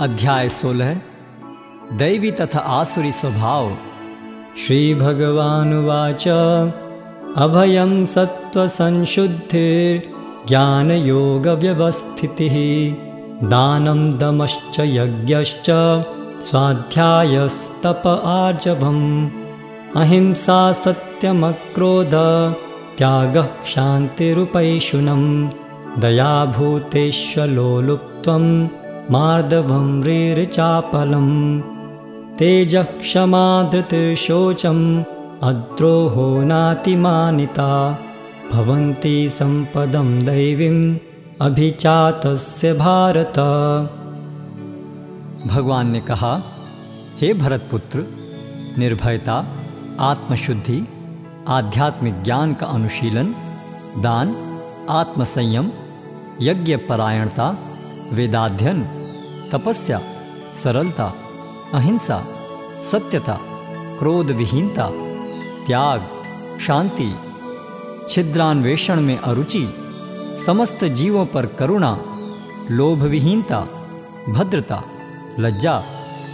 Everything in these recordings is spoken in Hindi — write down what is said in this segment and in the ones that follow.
अध्याय सोलह दैवी तथा आसुरी स्वभाव। श्रीभगवानुवाच अभयं सत्त्वसंशुद्धिर्ज्ञानयोगव्यवस्थितिः दानं दमश्च यज्ञश्च स्वाध्यायस्तप आर्जवम्। अहिंसा सत्यमक्रोध, त्यागः शान्तिरुपैशुनं दयाभूतेष्वलोलुप्त्वं, मार्दवं रीर्चापलम्, तेजः क्षमा धृतिशोचम् अद्रोहो नातिमानिता सम्पदं दैवीम् अभिचातस्य भारत। भगवान ने कहा, हे भरतपुत्र, निर्भयता, आत्मशुद्धि आध्यात्मिक ज्ञान का अनुशीलन, दान, आत्मसंयम, यज्ञ परायणता, वेदाध्ययन, तपस्या, सरलता, अहिंसा, सत्यता क्रोध विहीनता त्याग, शांति, छिद्रान्वेषण में अरुचि, समस्त जीवों पर करुणा लोभ विहीनता भद्रता, लज्जा,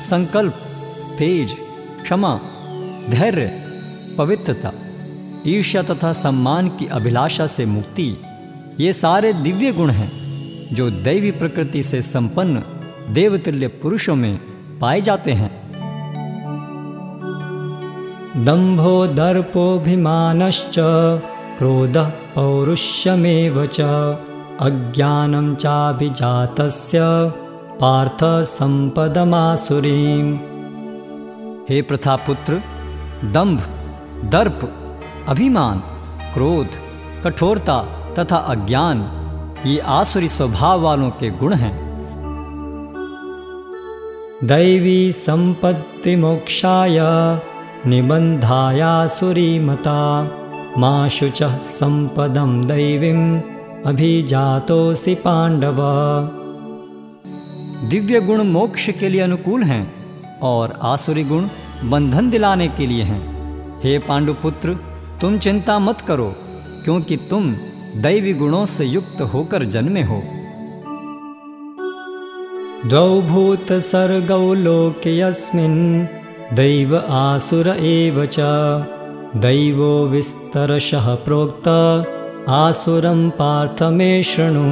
संकल्प, तेज, क्षमा, धैर्य, पवित्रता। ईर्ष्या तथा सम्मान की अभिलाषा से मुक्ति ये सारे दिव्य गुण हैं जो दैवी प्रकृति से संपन्न देवतुल्य पुरुषों में पाए जाते हैं। दम्भो दर्पोऽभिमानश्च क्रोधः पौरुष्यमेव च अज्ञानं चाभिजातस्य पार्थ संपदमासुरीम्। हे प्रथापुत्र दंभ दर्प अभिमान, क्रोध, कठोरता तथा अज्ञान, ये आसुरी स्वभाव वालों के गुण हैं। दैवी सम्पत्तिमोक्षाय निबन्धायासुरीमता मा शुचः सम्पदं दैवीम् अभिजातोऽसि पाण्डव दिव्य गुण मोक्ष के लिए अनुकूल हैं और आसुरी गुण बंधन दिलाने के लिए हैं। हे पांडुपुत्र तुम चिंता मत करो, क्योंकि तुम दैवी गुणों से युक्त होकर जन्मे हो। द्वौ भूतसर्गौ लोकेऽस्मिन् दैव आसुर एव च। दैवो विस्तरशः प्रोक्त, आसुरं पार्थ मे शृणु।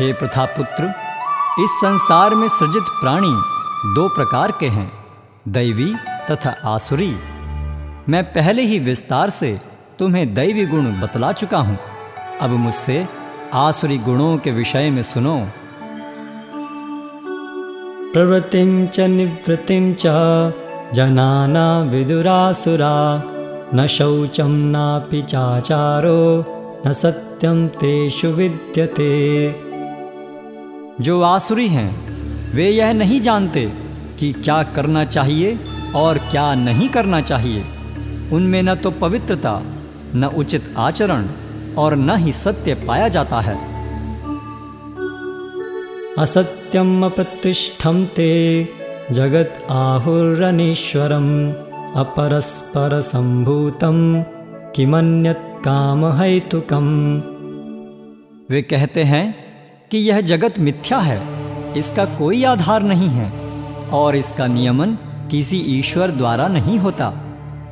हे प्रथापुत्र, इस संसार में सृजित प्राणी दो प्रकार के हैं, दैवी तथा आसुरी। मैं पहले ही विस्तार से तुम्हें दैवी गुण बतला चुका हूँ। अब मुझसे आसुरी गुणों के विषय में सुनो। प्रवृत्तिं च निवृत्तिं च जनाना विदुरासुरा, न शौचम नापि चाचारो, न सत्यम तेषु विद्यते। जो आसुरी हैं, वे यह नहीं जानते कि क्या करना चाहिए और क्या नहीं करना चाहिए। उनमें न तो पवित्रता न उचित आचरण और न ही सत्य पाया जाता है। असत्यम् अप्रतिष्ठं ते जगत् आहुरनीश्वरम् अपरस्परसम्भूतं किमन्यत् कामहैतुकम्। वे कहते हैं कि यह जगत मिथ्या है इसका कोई आधार नहीं है और इसका नियमन किसी ईश्वर द्वारा नहीं होता।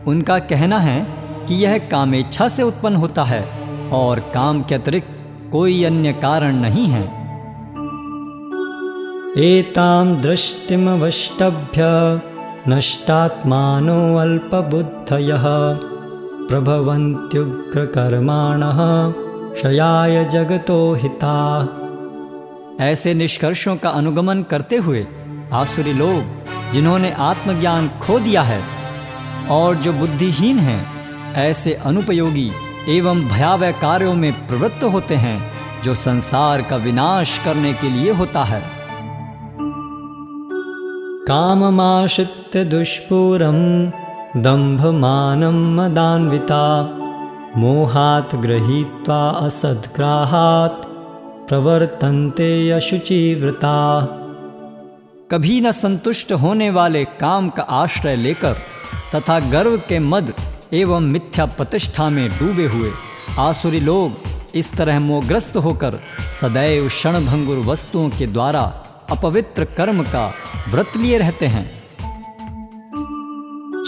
उनका कहना है कि यह कामेच्छा से उत्पन्न होता है और काम के अतिरिक्त कोई अन्य कारण नहीं है। एतां दृष्टिमवष्टभ्य नष्टात्मानो अल्पबुद्धयः प्रभवन्त्युग्रकर्माणः क्षयाय जगतो हिता। ऐसे निष्कर्षों का अनुगमन करते हुए आसुरी लोग, जिन्होंने आत्मज्ञान खो दिया है और जो बुद्धिहीन हैं, ऐसे अनुपयोगी एवं भयावह कार्यों में प्रवृत्त होते हैं, जो संसार का विनाश करने के लिए होता है। काममाश्रित्य दुष्पूरं दम्भमानं मदान्विता, मोहात् गृहीत्वा असद्ग्राहात् प्रवर्तन्ते अशुचिव्रता कभी न संतुष्ट होने वाले काम का आश्रय लेकर तथा गर्व के मद एवं मिथ्या प्रतिष्ठा में डूबे हुए। आसुरी लोग इस तरह मोहग्रस्त होकर सदैव क्षणभंगुर वस्तुओं के द्वारा अपवित्र कर्म का व्रत लिए रहते हैं।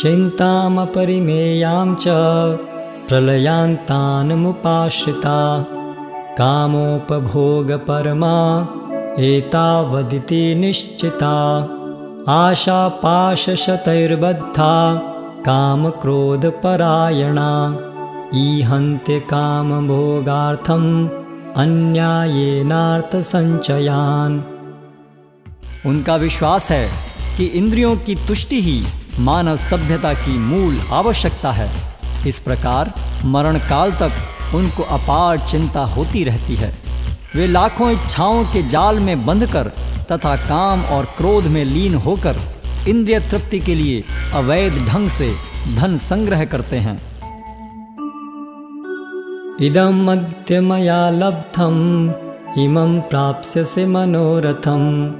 चिन्तामपरिमेयां च प्रलयान्तानमुपाश्रिता। कामोपभोगपरमा एतावदिति निश्चिता। आशापाशशतैर्बद्धा। कामक्रोधपरायणा। ईहन्त्य कामभोगार्थम् अन्यायेनार्थसञ्चयान्। उनका विश्वास है कि इंद्रियों की तुष्टि ही मानव सभ्यता की मूल आवश्यकता है। इस प्रकार मरण काल तक उनको अपार चिंता होती रहती है। वे लाखों इच्छाओं के जाल में बंधकर तथा काम और क्रोध में लीन होकर इंद्रिय तृप्ति के लिए अवैध ढंग से धन संग्रह करते हैं। इदम मध्य मया लब्धम इमं प्राप्स्यसे मनोरथम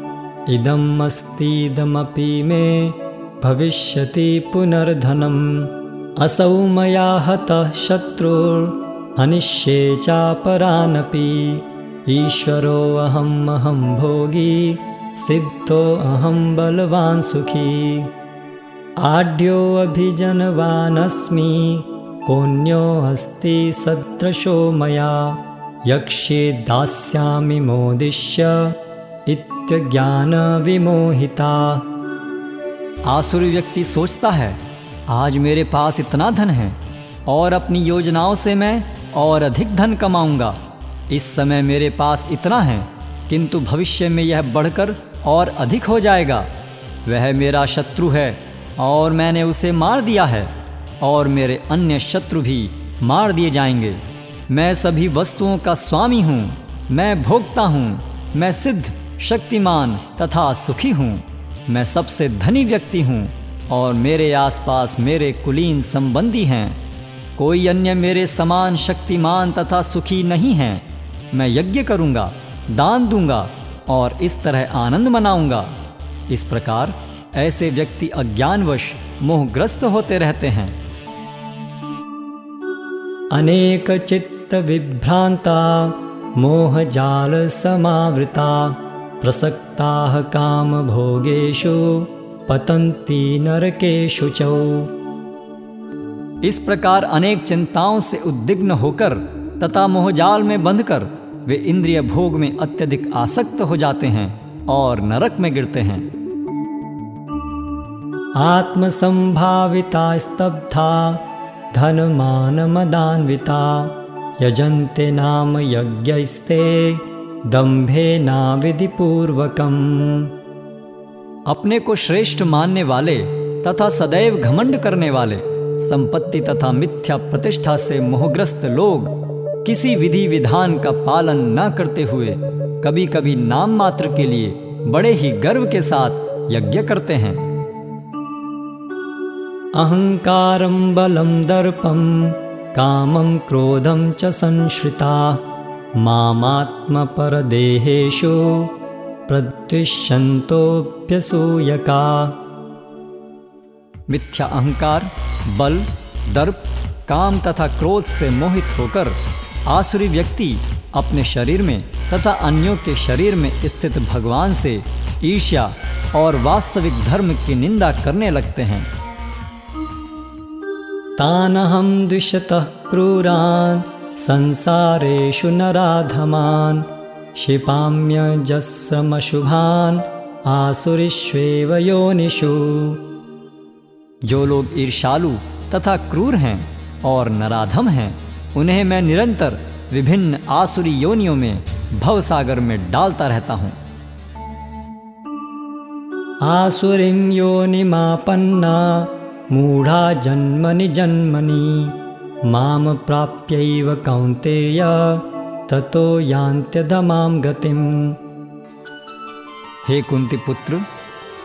इदम अस्तीदमपि मे भविष्यति पुनर्धनम असौ मया हतः शत्रुर्हनिष्ये चापरानपि। ईश्वरोऽहम् अहं भोगी सिद्धोऽहं बलवान् सुखी। आढ्योऽभिजनवानस्मि कोऽन्योऽस्ति सदृशो मया। यक्ष्ये दास्यामि मोदिष्य। इत्यज्ञानविमोहिता। आसुरी व्यक्ति सोचता है, आज मेरे पास इतना धन है, और अपनी योजनाओं से मैं और अधिक धन कमाऊँगा। इस समय मेरे पास इतना है, किंतु भविष्य में यह बढ़कर और अधिक हो जाएगा। वह मेरा शत्रु है और मैंने उसे मार दिया है और मेरे अन्य शत्रु भी मार दिए जाएँगे। मैं सभी वस्तुओं का स्वामी हूँ। मैं भोगता हूँ। मैं सिद्ध, शक्तिमान तथा सुखी हूँ। मैं सबसे धनी व्यक्ति हूँ और मेरे आसपास मेरे कुलीन संबंधी हैं। कोई अन्य मेरे समान शक्तिमान तथा सुखी नहीं है। मैं यज्ञ करूँगा, दान दूँगा और इस तरह आनंद मनाऊँगा। इस प्रकार ऐसे व्यक्ति अज्ञानवश मोहग्रस्त होते रहते हैं। अनेक चित्त विभ्रांता मोहजाल समावृता, प्रसक्ताः कामभोगेषु पतन्ति नरकेषु च। इस प्रकार अनेक चिंताओं से उद्विग्न होकर तथा मोहजाल में बंधकर वे इंद्रिय भोग में अत्यधिक आसक्त हो जाते हैं और नरक में गिरते हैं। आत्मसंभाविता स्तब्धा, धनमानमदान्विता, यजन्ते नाम यज्ञस्ते, दम्भे नाविधिपूर्वकम्। अपने को श्रेष्ठ मानने वाले तथा सदैव घमंड करने वाले, संपत्ति तथा मिथ्या प्रतिष्ठा से मोहग्रस्त लोग किसी विधि विधान का पालन न करते हुए कभी कभी नाम मात्र के लिए बड़े ही गर्व के साथ यज्ञ करते हैं। अहंकारं बलं दर्पं, कामं क्रोधं च संश्रिता, मामात्मपरदेहेषु प्रद्विषन्तोऽप्यसूयका मिथ्या अहंकार, बल, दर्प, काम तथा क्रोध से मोहित होकर आसुरी व्यक्ति अपने शरीर में तथा अन्यों के शरीर में स्थित भगवान से ईर्ष्या और वास्तविक धर्म की निंदा करने लगते हैं। तानहं द्विषतः क्रूरान्, संसारेषु नराधमान् क्षिपाम्यजस्रमशुभान् आसुरिष्वेव योनिषु। जो लोग ईर्षालु तथा क्रूर हैं और नराधम हैं उन्हें मैं निरंतर विभिन्न आसुरी योनियों में भवसागर में डालता रहता हूँ। आसुरीं योनिमापन्ना मूढा जन्मनि जन्मनि माम प्राप्यैव कौन्तेय ततो यान्त्यधमां गतिम्। हे कुंती पुत्र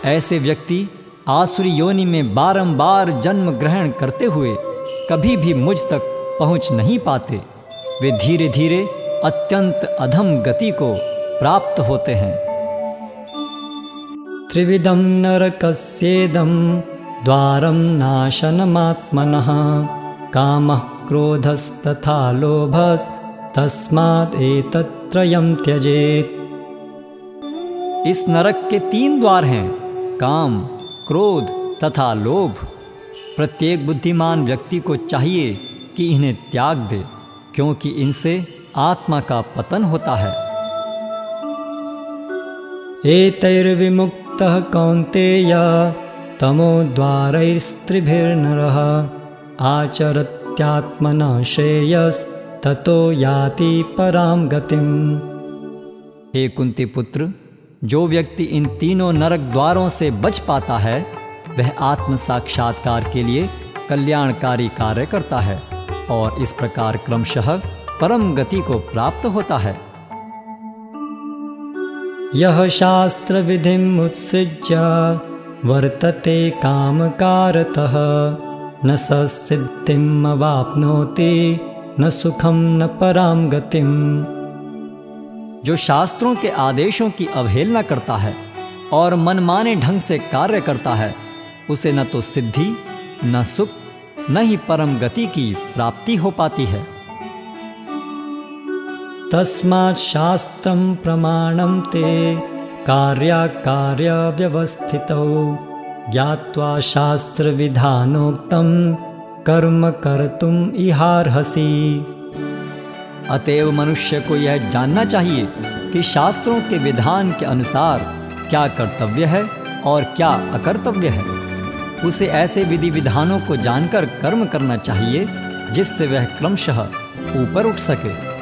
ऐसे व्यक्ति आसुरी योनि में बारंबार जन्म ग्रहण करते हुए कभी भी मुझ तक पहुँच नहीं पाते, वे धीरे धीरे अत्यंत अधम गति को प्राप्त होते हैं। त्रिविधं नरकस्येदं द्वारं नाशनमात्मनः, कामः क्रोधस्तथा लोभस्तस्मात् एतत्त्रयं त्यजेत्। इस नरक के तीन द्वार हैं, काम, क्रोध तथा लोभ। प्रत्येक बुद्धिमान व्यक्ति को चाहिए कि इन्हें त्याग दे, क्योंकि इनसे आत्मा का पतन होता है। एतैर्विमुक्तः कौन्तेय तमोद्वारैस्त्रिभिर्नरः आचरत्यात्मना श्रेयस्ततो याति परां गतिम्। हे कुंती पुत्र, जो व्यक्ति इन तीनों नरक द्वारों से बच पाता है, वह आत्म साक्षात्कार के लिए कल्याणकारी कार्य करता है। और इस प्रकार क्रमशः परम गति को प्राप्त होता है। यह शास्त्र विधि उत्सृज्य, वर्तते कामकारतः। न स सिद्धिम् अवाप्नोति, न सुखम न पराम गतिम जो शास्त्रों के आदेशों की अवहेलना करता है और मनमाने ढंग से कार्य करता है, उसे न तो सिद्धि, न सुख न ही परम गति की प्राप्ति हो पाती है। तस्मात् शास्त्रं प्रमाणं ते कार्याकार्यव्यवस्थितौ ज्ञात्वा शास्त्रविधानोक्तं कर्म कर्तुम् इहार्हसि। अतएव मनुष्य को यह जानना चाहिए कि शास्त्रों के विधान के अनुसार क्या कर्तव्य है और क्या अकर्तव्य है। उसे ऐसे विधि विधानों को जानकर कर्म करना चाहिए, जिससे वह क्रमशः ऊपर उठ सके।